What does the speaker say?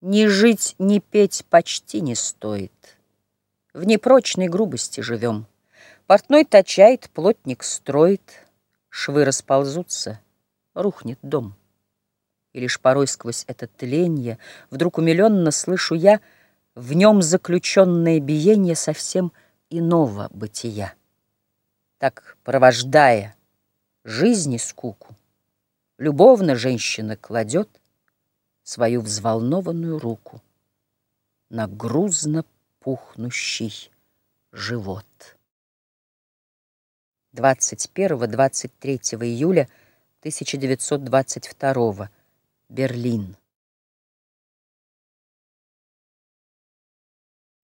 Ни жить, ни петь почти не стоит. В непрочной грубости живем. Портной точает, плотник строит, Швы расползутся, рухнет дом. И лишь порой сквозь это тленье Вдруг умиленно слышу я В нем заключенное биение Совсем иного бытия. Так, провождая жизни скуку, Любовно женщина кладет свою взволнованную руку на грузно пухнущий живот. 21-23 июля 1922 Берлин.